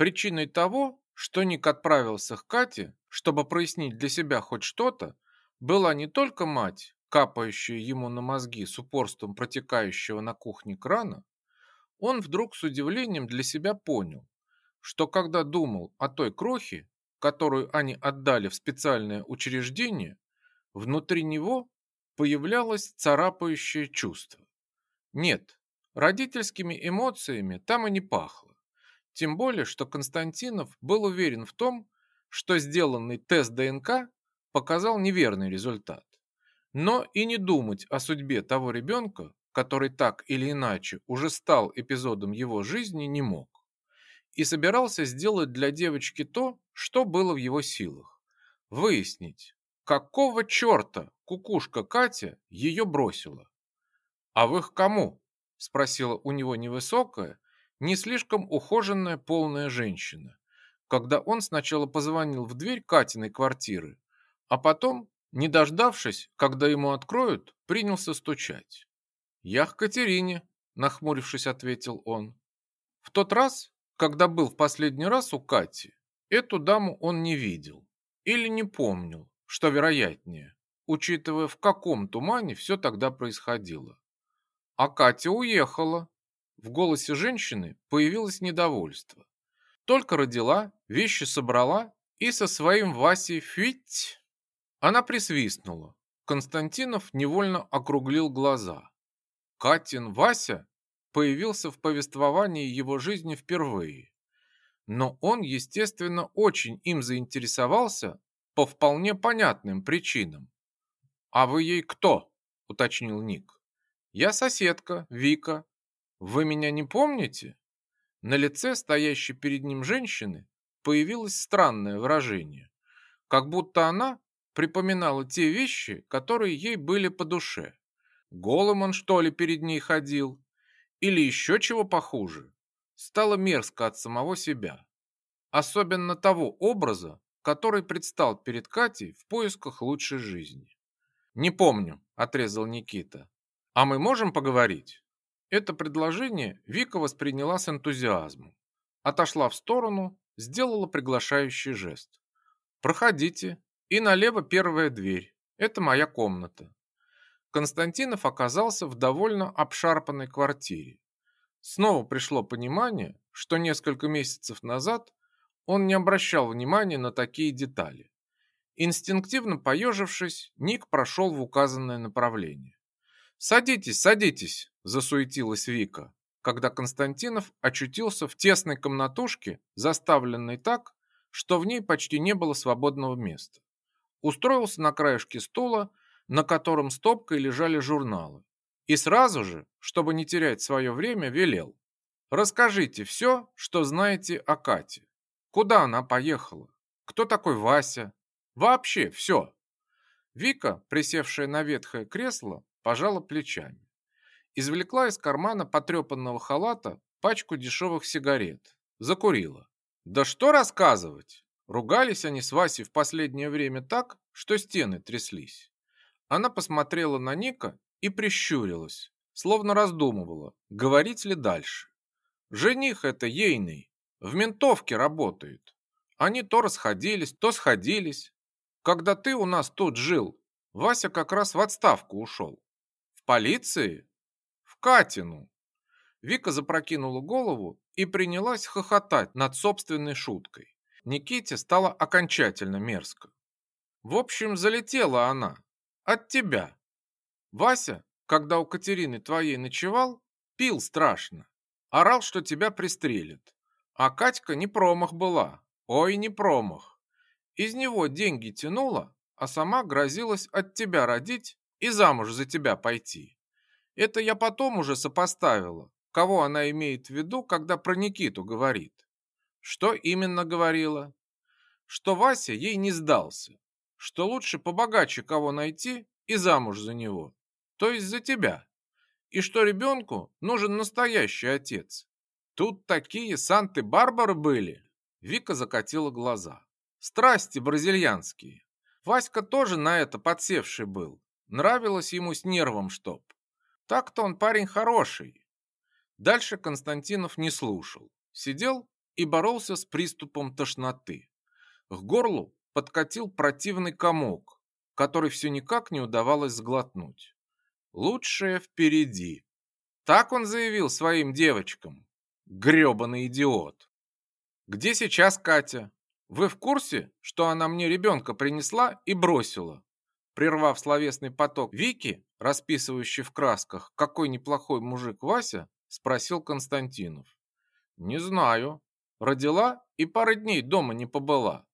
Причиной того, что Ник отправился к Кате, чтобы прояснить для себя хоть что-то, была не только мать, капающая ему на мозги с упорством протекающего на кухне крана, он вдруг с удивлением для себя понял, что когда думал о той крохе, которую они отдали в специальное учреждение, внутри него появлялось царапающее чувство. Нет, родительскими эмоциями там и не пахло. Тем более, что Константинов был уверен в том, что сделанный тест ДНК показал неверный результат. Но и не думать о судьбе того ребенка, который так или иначе уже стал эпизодом его жизни, не мог и собирался сделать для девочки то, что было в его силах. Выяснить, какого черта кукушка Катя ее бросила. «А вы к кому?» – спросила у него невысокая, не слишком ухоженная полная женщина, когда он сначала позвонил в дверь Катиной квартиры, а потом, не дождавшись, когда ему откроют, принялся стучать. «Я к Катерине», – нахмурившись, ответил он. В тот раз, когда был в последний раз у Кати, эту даму он не видел или не помнил, что вероятнее, учитывая, в каком тумане все тогда происходило. А Катя уехала. В голосе женщины появилось недовольство. Только родила, вещи собрала и со своим Васей фить. Она присвистнула. Константинов невольно округлил глаза. Катин Вася появился в повествовании его жизни впервые. Но он, естественно, очень им заинтересовался по вполне понятным причинам. «А вы ей кто?» – уточнил Ник. «Я соседка, Вика. Вы меня не помните?» На лице стоящей перед ним женщины появилось странное выражение, как будто она припоминала те вещи, которые ей были по душе. Голым он, что ли, перед ней ходил? или еще чего похуже, стало мерзко от самого себя. Особенно того образа, который предстал перед Катей в поисках лучшей жизни. «Не помню», – отрезал Никита. «А мы можем поговорить?» Это предложение Вика восприняла с энтузиазмом. Отошла в сторону, сделала приглашающий жест. «Проходите, и налево первая дверь. Это моя комната. Константинов оказался в довольно обшарпанной квартире. Снова пришло понимание, что несколько месяцев назад он не обращал внимания на такие детали. Инстинктивно поежившись, Ник прошел в указанное направление. «Садитесь, садитесь!» – засуетилась Вика, когда Константинов очутился в тесной комнатушке, заставленной так, что в ней почти не было свободного места. Устроился на краешке стула на котором стопкой лежали журналы. И сразу же, чтобы не терять свое время, велел. Расскажите все, что знаете о Кате. Куда она поехала? Кто такой Вася? Вообще все. Вика, присевшая на ветхое кресло, пожала плечами. Извлекла из кармана потрепанного халата пачку дешевых сигарет. Закурила. Да что рассказывать? Ругались они с Васей в последнее время так, что стены тряслись. Она посмотрела на Ника и прищурилась, словно раздумывала, говорить ли дальше. Жених это ейный, в ментовке работает. Они то расходились, то сходились. Когда ты у нас тут жил, Вася как раз в отставку ушел. Полиции? В Катину. Вика запрокинула голову и принялась хохотать над собственной шуткой. Никите стало окончательно мерзко. В общем, залетела она, от тебя. Вася, когда у Катерины твоей ночевал, пил страшно. Орал, что тебя пристрелят. А Катька не промах была. Ой, не промах. Из него деньги тянула, а сама грозилась от тебя родить и замуж за тебя пойти. Это я потом уже сопоставила, кого она имеет в виду, когда про Никиту говорит. Что именно говорила? Что Вася ей не сдался, что лучше побогаче кого найти и замуж за него, то есть за тебя, и что ребенку нужен настоящий отец. Тут такие санты-барбары были. Вика закатила глаза. Страсти бразильянские. Васька тоже на это подсевший был. Нравилось ему с нервом чтоб. Так-то он парень хороший. Дальше Константинов не слушал. Сидел и боролся с приступом тошноты. К горлу подкатил противный комок, который все никак не удавалось сглотнуть. Лучшее впереди. Так он заявил своим девочкам. Грёбаный идиот. Где сейчас Катя? Вы в курсе, что она мне ребенка принесла и бросила? Прервав словесный поток Вики, расписывающий в красках, какой неплохой мужик Вася, спросил Константинов. Не знаю. Родила и пары дней дома не побыла.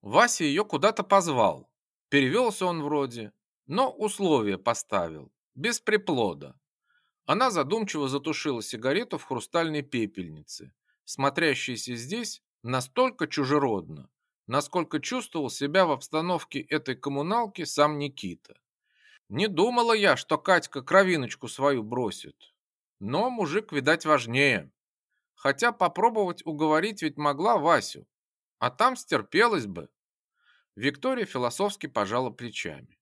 Вася ее куда-то позвал. Перевелся он вроде, но условия поставил, без приплода. Она задумчиво затушила сигарету в хрустальной пепельнице, смотрящейся здесь настолько чужеродно, насколько чувствовал себя в обстановке этой коммуналки сам Никита. Не думала я, что Катька кровиночку свою бросит. Но мужик, видать, важнее. Хотя попробовать уговорить ведь могла Васю. А там стерпелась бы. Виктория философски пожала плечами.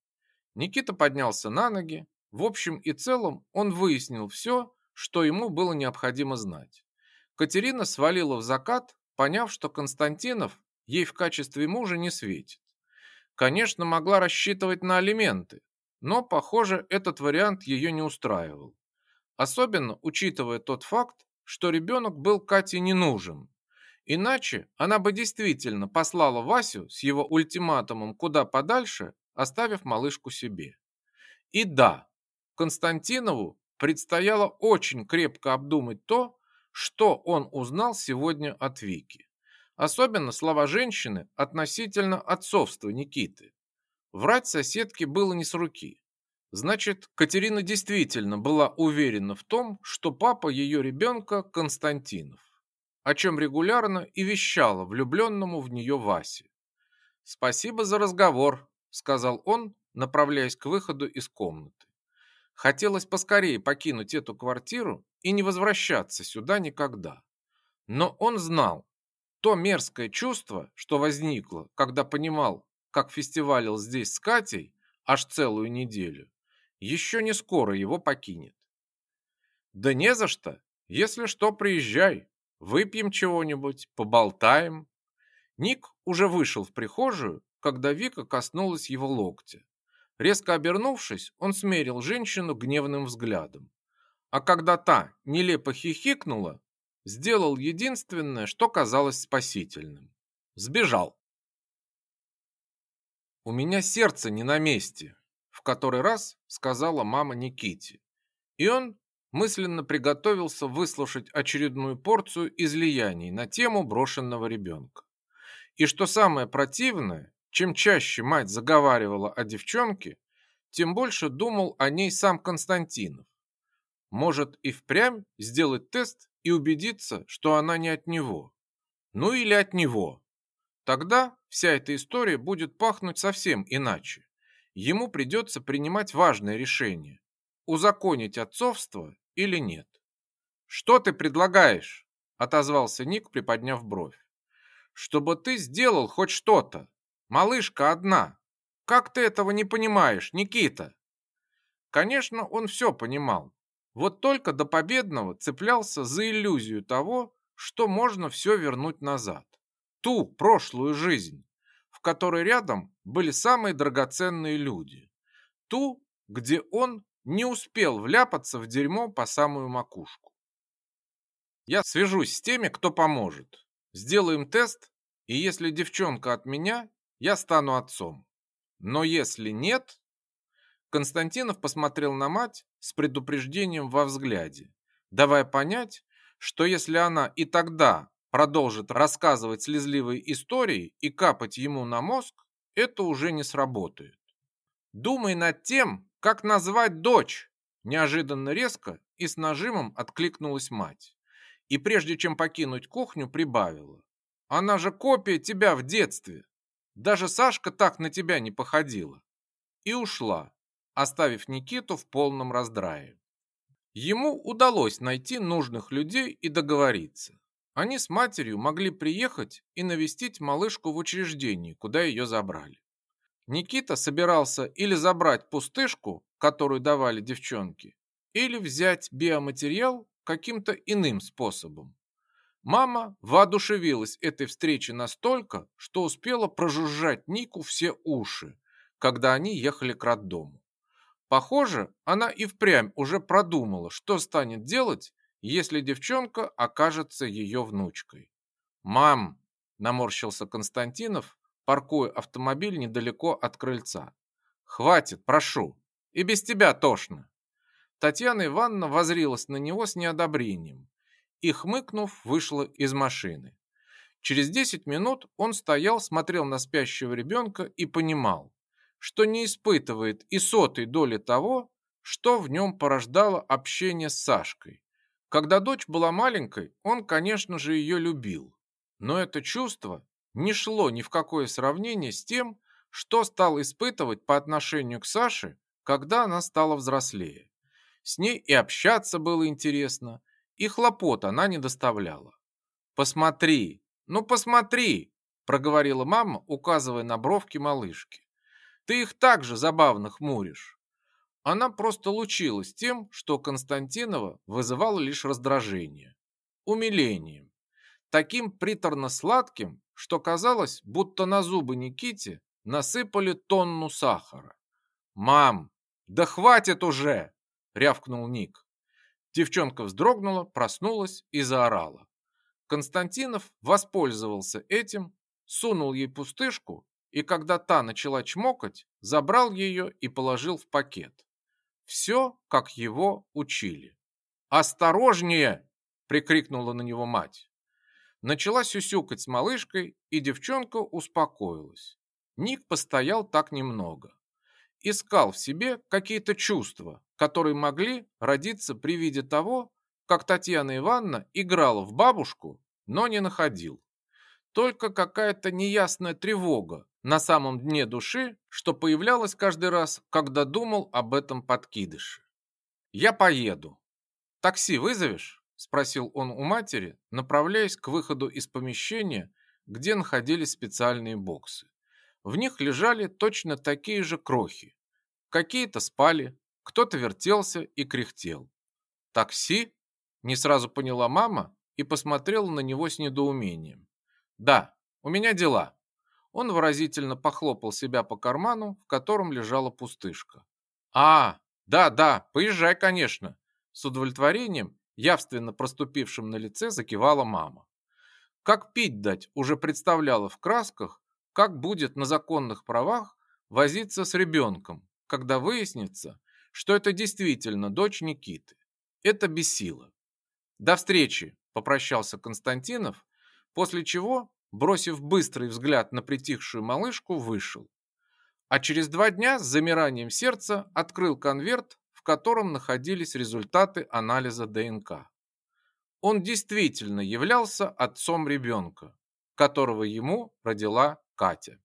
Никита поднялся на ноги. В общем и целом он выяснил все, что ему было необходимо знать. Катерина свалила в закат, поняв, что Константинов ей в качестве мужа не светит. Конечно, могла рассчитывать на алименты, но, похоже, этот вариант ее не устраивал. Особенно учитывая тот факт, что ребенок был Кате не нужен. Иначе она бы действительно послала Васю с его ультиматумом куда подальше, оставив малышку себе. И да, Константинову предстояло очень крепко обдумать то, что он узнал сегодня от Вики. Особенно слова женщины относительно отцовства Никиты. Врать соседке было не с руки. Значит, Катерина действительно была уверена в том, что папа ее ребенка Константинов, о чем регулярно и вещала влюбленному в нее Васе. «Спасибо за разговор», — сказал он, направляясь к выходу из комнаты. Хотелось поскорее покинуть эту квартиру и не возвращаться сюда никогда. Но он знал, то мерзкое чувство, что возникло, когда понимал, как фестивалил здесь с Катей аж целую неделю, еще не скоро его покинет. Да не за что. Если что, приезжай. Выпьем чего-нибудь, поболтаем. Ник уже вышел в прихожую, когда Вика коснулась его локтя. Резко обернувшись, он смерил женщину гневным взглядом. А когда та нелепо хихикнула, сделал единственное, что казалось спасительным. Сбежал. У меня сердце не на месте, в который раз сказала мама Никите. И он мысленно приготовился выслушать очередную порцию излияний на тему брошенного ребенка. И что самое противное, чем чаще мать заговаривала о девчонке, тем больше думал о ней сам Константинов. Может и впрямь сделать тест и убедиться, что она не от него. Ну или от него. Тогда вся эта история будет пахнуть совсем иначе. Ему придется принимать важное решение – узаконить отцовство или нет. «Что ты предлагаешь?» – отозвался Ник, приподняв бровь. «Чтобы ты сделал хоть что-то. Малышка одна. Как ты этого не понимаешь, Никита?» Конечно, он все понимал. Вот только до победного цеплялся за иллюзию того, что можно все вернуть назад. Ту прошлую жизнь, в которой рядом были самые драгоценные люди. Ту, где он не успел вляпаться в дерьмо по самую макушку. Я свяжусь с теми, кто поможет. Сделаем тест, и если девчонка от меня, я стану отцом. Но если нет... Константинов посмотрел на мать с предупреждением во взгляде, давая понять, что если она и тогда продолжит рассказывать слезливые истории и капать ему на мозг, это уже не сработает. Думай над тем, как назвать дочь, неожиданно резко и с нажимом откликнулась мать. И прежде чем покинуть кухню, прибавила. Она же копия тебя в детстве. Даже Сашка так на тебя не походила. И ушла, оставив Никиту в полном раздрае. Ему удалось найти нужных людей и договориться. Они с матерью могли приехать и навестить малышку в учреждении, куда ее забрали. Никита собирался или забрать пустышку, которую давали девчонки, или взять биоматериал каким-то иным способом. Мама воодушевилась этой встречей настолько, что успела прожужжать Нику все уши, когда они ехали к роддому. Похоже, она и впрямь уже продумала, что станет делать, если девчонка окажется ее внучкой. «Мам!» – наморщился Константинов, паркуя автомобиль недалеко от крыльца. «Хватит, прошу, и без тебя тошно!» Татьяна Ивановна возрилась на него с неодобрением и, хмыкнув, вышла из машины. Через 10 минут он стоял, смотрел на спящего ребенка и понимал, что не испытывает и сотой доли того, что в нем порождало общение с Сашкой. Когда дочь была маленькой, он, конечно же, ее любил. Но это чувство не шло ни в какое сравнение с тем, что стал испытывать по отношению к Саше, когда она стала взрослее. С ней и общаться было интересно, и хлопот она не доставляла. «Посмотри, ну посмотри!» – проговорила мама, указывая на бровки малышки. «Ты их так же забавно хмуришь». Она просто лучилась тем, что Константинова вызывала лишь раздражение, умилением, таким приторно-сладким, что казалось, будто на зубы Никите насыпали тонну сахара. «Мам, да хватит уже!» рявкнул Ник. Девчонка вздрогнула, проснулась и заорала. Константинов воспользовался этим, сунул ей пустышку и, когда та начала чмокать, забрал ее и положил в пакет. Все, как его учили. «Осторожнее!» – прикрикнула на него мать. Начала сюсюкать с малышкой, и девчонка успокоилась. Ник постоял так немного искал в себе какие-то чувства, которые могли родиться при виде того, как Татьяна Ивановна играла в бабушку, но не находил. Только какая-то неясная тревога на самом дне души, что появлялась каждый раз, когда думал об этом подкидыше. «Я поеду. Такси вызовешь?» – спросил он у матери, направляясь к выходу из помещения, где находились специальные боксы. В них лежали точно такие же крохи. Какие-то спали, кто-то вертелся и кряхтел. «Такси?» – не сразу поняла мама и посмотрела на него с недоумением. «Да, у меня дела». Он выразительно похлопал себя по карману, в котором лежала пустышка. «А, да, да, поезжай, конечно!» С удовлетворением, явственно проступившим на лице, закивала мама. Как пить дать уже представляла в красках, как будет на законных правах возиться с ребенком, когда выяснится, что это действительно дочь Никиты. Это бесило. До встречи, попрощался Константинов, после чего, бросив быстрый взгляд на притихшую малышку, вышел. А через два дня с замиранием сердца открыл конверт, в котором находились результаты анализа ДНК. Он действительно являлся отцом ребенка, которого ему родила Катя.